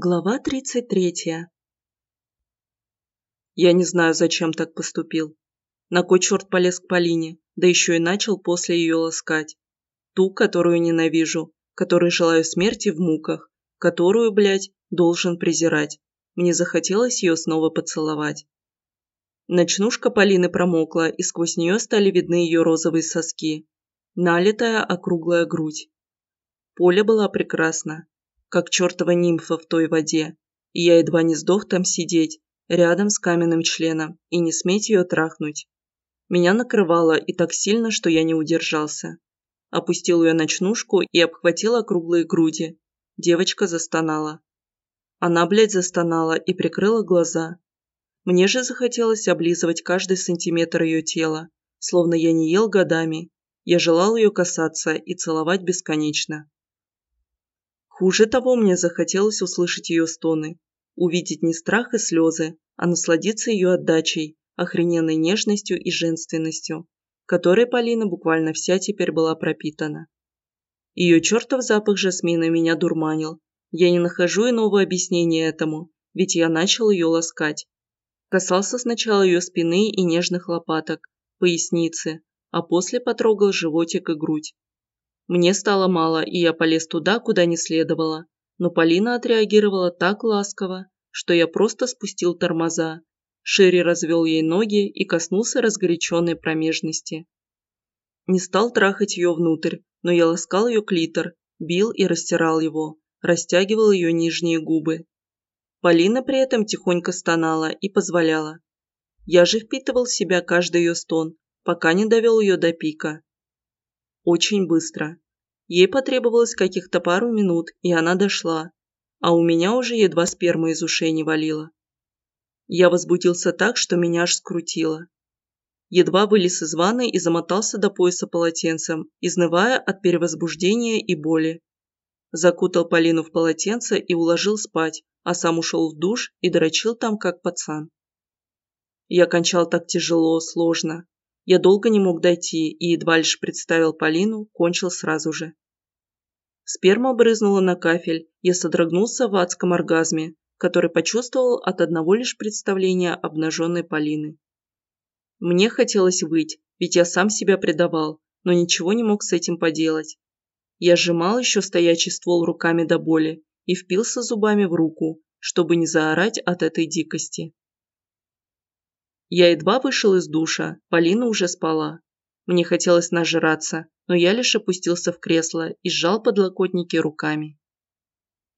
Глава 33. Я не знаю, зачем так поступил. На кой черт полез к Полине, да еще и начал после ее ласкать. Ту, которую ненавижу, которой желаю смерти в муках, которую, блядь, должен презирать. Мне захотелось ее снова поцеловать. Ночнушка Полины промокла, и сквозь нее стали видны ее розовые соски. Налитая округлая грудь. Поля была прекрасна, как чертова нимфа в той воде, и я едва не сдох там сидеть, рядом с каменным членом, и не сметь ее трахнуть. Меня накрывало и так сильно, что я не удержался. Опустил ее ночнушку и обхватил округлые груди. Девочка застонала. Она, блядь, застонала и прикрыла глаза. Мне же захотелось облизывать каждый сантиметр ее тела, словно я не ел годами. Я желал ее касаться и целовать бесконечно. Хуже того, мне захотелось услышать ее стоны, увидеть не страх и слезы, а насладиться ее отдачей, охрененной нежностью и женственностью, которой Полина буквально вся теперь была пропитана. Ее чертов запах жасмина меня дурманил. Я не нахожу иного объяснения этому, ведь я начал ее ласкать. Касался сначала ее спины и нежных лопаток, поясницы, а после потрогал животик и грудь. Мне стало мало, и я полез туда, куда не следовало. Но Полина отреагировала так ласково, что я просто спустил тормоза, шире развел ей ноги и коснулся разгоряченной промежности. Не стал трахать ее внутрь, но я ласкал ее клитор, бил и растирал его, растягивал ее нижние губы. Полина при этом тихонько стонала и позволяла. Я же впитывал в себя каждый ее стон, пока не довел ее до пика. Очень быстро. Ей потребовалось каких-то пару минут, и она дошла, а у меня уже едва сперма из ушей не валила. Я возбудился так, что меня аж скрутило. Едва вылез из ванны и замотался до пояса полотенцем, изнывая от перевозбуждения и боли. Закутал Полину в полотенце и уложил спать, а сам ушел в душ и дрочил там, как пацан. Я кончал так тяжело, сложно, я долго не мог дойти и едва лишь представил Полину, кончил сразу же. Сперма брызнула на кафель, я содрогнулся в адском оргазме, который почувствовал от одного лишь представления обнаженной Полины. Мне хотелось выть, ведь я сам себя предавал, но ничего не мог с этим поделать. Я сжимал еще стоячий ствол руками до боли и впился зубами в руку, чтобы не заорать от этой дикости. Я едва вышел из душа, Полина уже спала. Мне хотелось нажраться, но я лишь опустился в кресло и сжал подлокотники руками.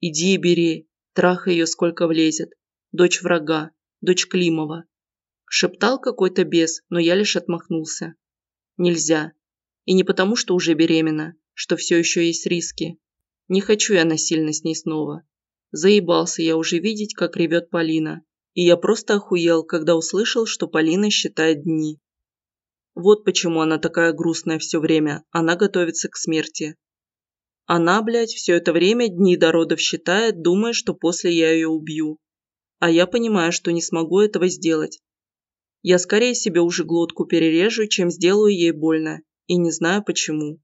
«Иди и бери, трахай ее сколько влезет. Дочь врага, дочь Климова». Шептал какой-то бес, но я лишь отмахнулся. «Нельзя. И не потому, что уже беременна, что все еще есть риски. Не хочу я насильно с ней снова. Заебался я уже видеть, как ревет Полина, и я просто охуел, когда услышал, что Полина считает дни. Вот почему она такая грустная все время, она готовится к смерти. Она, блядь, все это время дни до родов считает, думая, что после я ее убью. А я понимаю, что не смогу этого сделать. Я скорее себе уже глотку перережу, чем сделаю ей больно, и не знаю почему.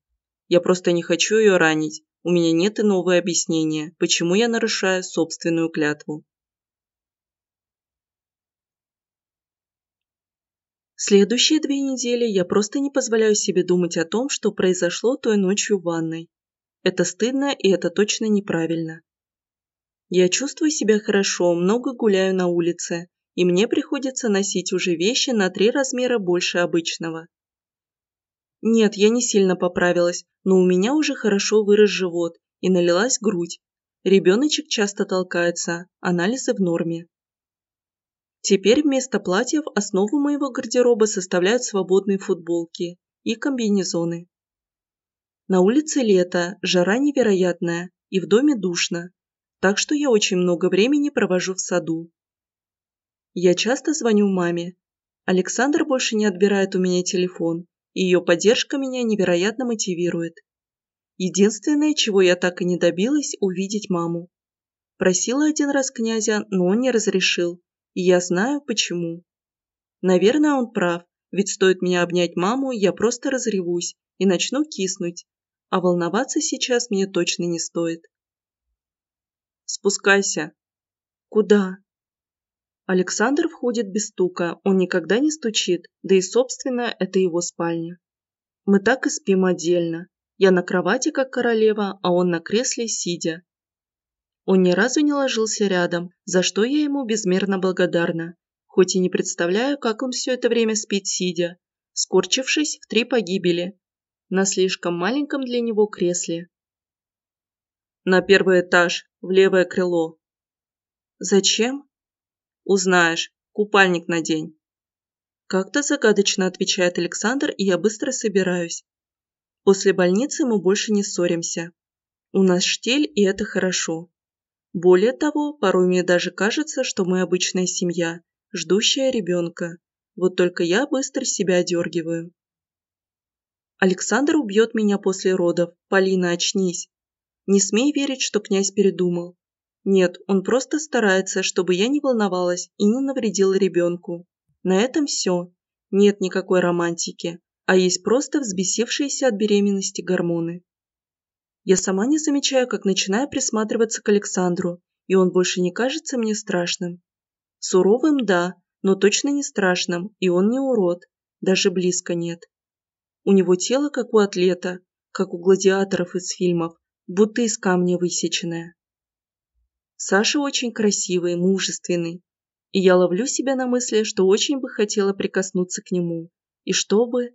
Я просто не хочу ее ранить, у меня нет иного объяснения, почему я нарушаю собственную клятву. Следующие две недели я просто не позволяю себе думать о том, что произошло той ночью в ванной. Это стыдно и это точно неправильно. Я чувствую себя хорошо, много гуляю на улице, и мне приходится носить уже вещи на три размера больше обычного. Нет, я не сильно поправилась, но у меня уже хорошо вырос живот и налилась грудь. Ребеночек часто толкается, анализы в норме. Теперь вместо платьев основу моего гардероба составляют свободные футболки и комбинезоны. На улице лето, жара невероятная и в доме душно, так что я очень много времени провожу в саду. Я часто звоню маме. Александр больше не отбирает у меня телефон, и ее поддержка меня невероятно мотивирует. Единственное, чего я так и не добилась, увидеть маму. Просила один раз князя, но он не разрешил, и я знаю, почему. Наверное, он прав, ведь стоит меня обнять маму, я просто разревусь и начну киснуть, а волноваться сейчас мне точно не стоит. «Спускайся», Куда? Александр входит без стука, он никогда не стучит, да и, собственно, это его спальня. Мы так и спим отдельно. Я на кровати, как королева, а он на кресле, сидя. Он ни разу не ложился рядом, за что я ему безмерно благодарна, хоть и не представляю, как он все это время спит сидя, скорчившись в три погибели, на слишком маленьком для него кресле. На первый этаж, в левое крыло. Зачем? Узнаешь. Купальник надень. Как-то загадочно отвечает Александр, и я быстро собираюсь. После больницы мы больше не ссоримся. У нас штель, и это хорошо. Более того, порой мне даже кажется, что мы обычная семья, ждущая ребенка. Вот только я быстро себя одергиваю. Александр убьет меня после родов. Полина, очнись. Не смей верить, что князь передумал. Нет, он просто старается, чтобы я не волновалась и не навредила ребенку. На этом все. Нет никакой романтики, а есть просто взбесившиеся от беременности гормоны. Я сама не замечаю, как начинаю присматриваться к Александру, и он больше не кажется мне страшным. Суровым – да, но точно не страшным, и он не урод, даже близко нет. У него тело, как у атлета, как у гладиаторов из фильмов, будто из камня высеченное. Саша очень красивый, мужественный, и я ловлю себя на мысли, что очень бы хотела прикоснуться к нему, и чтобы...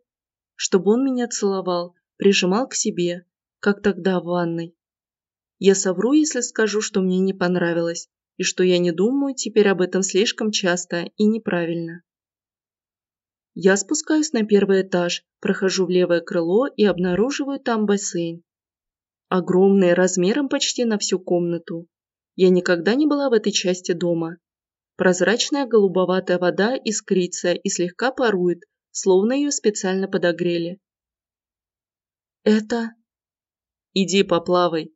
чтобы он меня целовал, прижимал к себе, как тогда в ванной. Я совру, если скажу, что мне не понравилось, и что я не думаю теперь об этом слишком часто и неправильно. Я спускаюсь на первый этаж, прохожу в левое крыло и обнаруживаю там бассейн. Огромный, размером почти на всю комнату. Я никогда не была в этой части дома. Прозрачная голубоватая вода искрится и слегка парует, словно ее специально подогрели. «Это...» «Иди поплавай».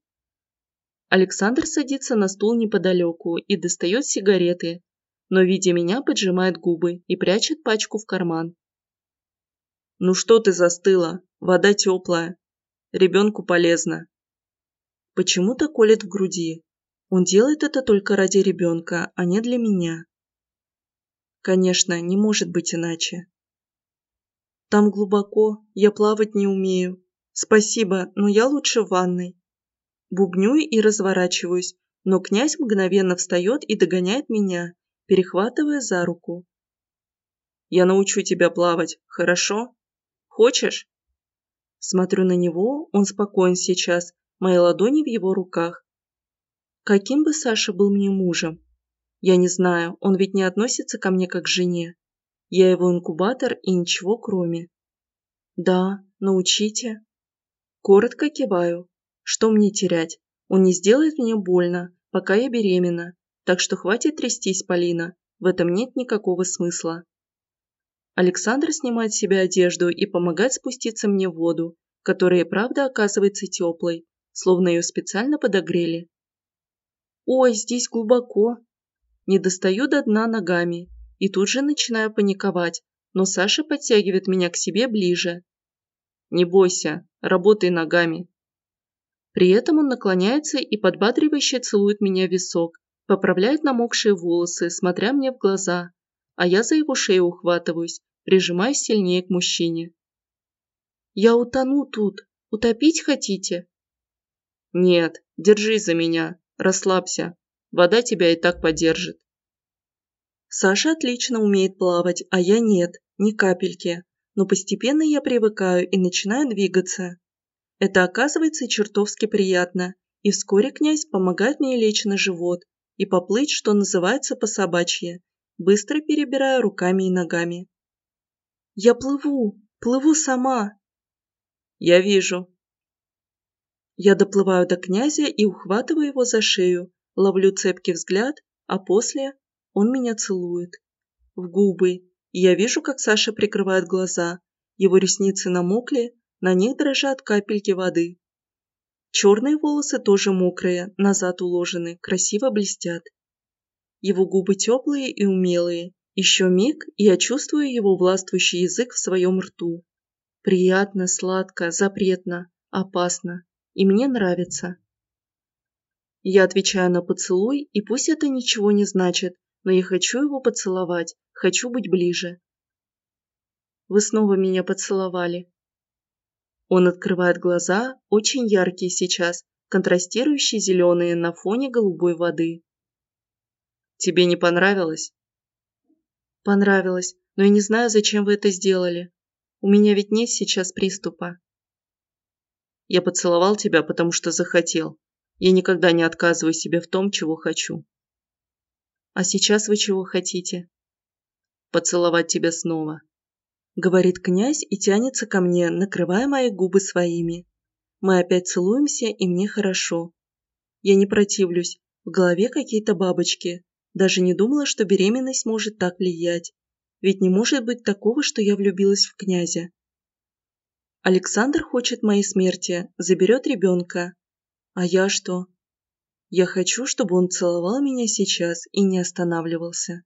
Александр садится на стул неподалеку и достает сигареты, но, видя меня, поджимает губы и прячет пачку в карман. «Ну что ты застыла? Вода теплая. Ребенку полезно». Почему-то колет в груди. Он делает это только ради ребенка, а не для меня. Конечно, не может быть иначе. Там глубоко, я плавать не умею. Спасибо, но я лучше в ванной. Бубню и разворачиваюсь, но князь мгновенно встает и догоняет меня, перехватывая за руку. Я научу тебя плавать, хорошо? Хочешь? Смотрю на него, он спокоен сейчас, мои ладони в его руках. Каким бы Саша был мне мужем? Я не знаю, он ведь не относится ко мне как к жене. Я его инкубатор и ничего кроме. Да, научите. Коротко киваю. Что мне терять? Он не сделает мне больно, пока я беременна. Так что хватит трястись, Полина. В этом нет никакого смысла. Александр снимает с себя одежду и помогает спуститься мне в воду, которая правда оказывается теплой, словно ее специально подогрели. Ой, здесь глубоко. Не достаю до дна ногами и тут же начинаю паниковать, но Саша подтягивает меня к себе ближе. Не бойся, работай ногами. При этом он наклоняется и подбадривающе целует меня в висок, поправляет намокшие волосы, смотря мне в глаза, а я за его шею ухватываюсь, прижимаюсь сильнее к мужчине. «Я утону тут. Утопить хотите?» «Нет, держись за меня. Расслабься, вода тебя и так поддержит. Саша отлично умеет плавать, а я нет, ни капельки. Но постепенно я привыкаю и начинаю двигаться. Это оказывается чертовски приятно, и вскоре князь помогает мне лечь на живот и поплыть, что называется, по собачье, быстро перебирая руками и ногами. «Я плыву, плыву сама!» «Я вижу», я доплываю до князя и ухватываю его за шею, ловлю цепкий взгляд, а после он меня целует. В губы, я вижу, как Саша прикрывает глаза. Его ресницы намокли, на них дрожат капельки воды. Черные волосы тоже мокрые, назад уложены, красиво блестят. Его губы теплые и умелые. Еще миг, и я чувствую его властвующий язык в своем рту. Приятно, сладко, запретно, опасно и мне нравится. Я отвечаю на поцелуй, и пусть это ничего не значит, но я хочу его поцеловать, хочу быть ближе. Вы снова меня поцеловали. Он открывает глаза, очень яркие сейчас, контрастирующие зеленые на фоне голубой воды. Тебе не понравилось? Понравилось, но я не знаю, зачем вы это сделали. У меня ведь нет сейчас приступа. Я поцеловал тебя, потому что захотел. Я никогда не отказываю себе в том, чего хочу. А сейчас вы чего хотите? Поцеловать тебя снова. Говорит князь и тянется ко мне, накрывая мои губы своими. Мы опять целуемся, и мне хорошо. Я не противлюсь, в голове какие-то бабочки. Даже не думала, что беременность может так влиять. Ведь не может быть такого, что я влюбилась в князя. Александр хочет моей смерти, заберет ребенка. А я что? Я хочу, чтобы он целовал меня сейчас и не останавливался.